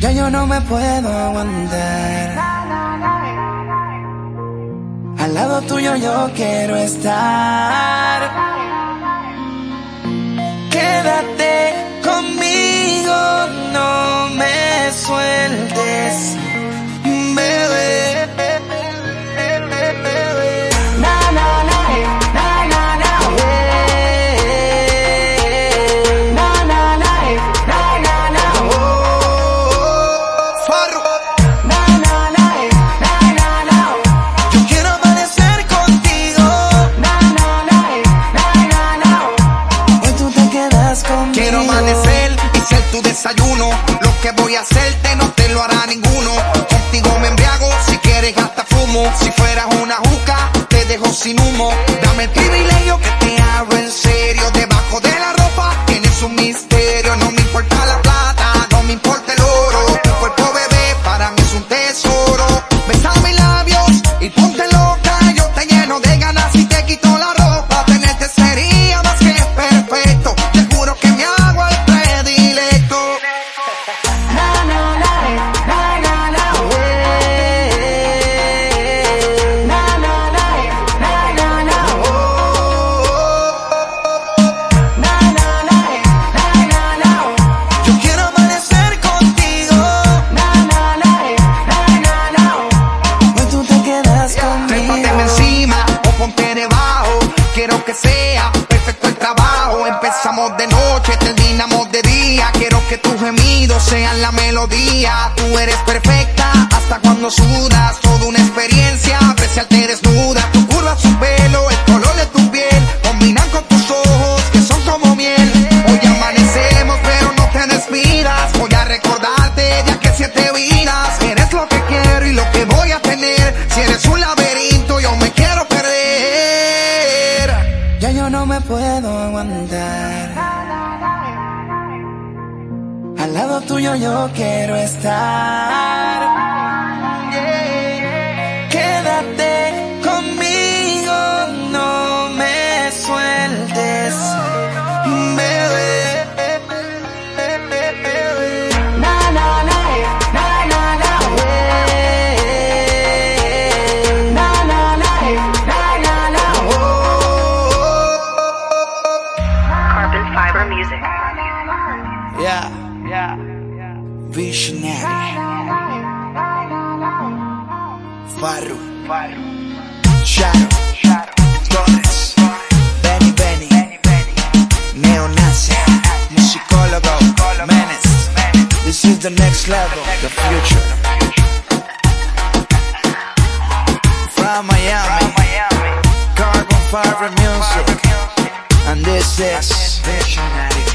Ya yo no me puedo aguantar. Al lado tuyo yo quiero estar. Amanecer y ser tu desayuno. Lo que voy a hacerte no te lo hará ninguno. Contigo me embriago, si quieres hasta fumo. Si fueras una juca, te dejo sin humo. Quiero que sea perfecto el trabajo. Empezamos de noche, terminamos de día. Quiero que tus gemidos sean la melodía. Tú eres perfecta hasta cuando sudas. Toda una experiencia, apreciarte desnuda. Tu no me puedo aguantar. Al lado tuyo yo quiero estar. Music. Yeah, yeah, Visionary. Farru, Shadow, Torres, Benny Benny, Neonazi, Musicólogo, Menace. This is the next level, the future. From Miami, Carbon Fiber Music, business.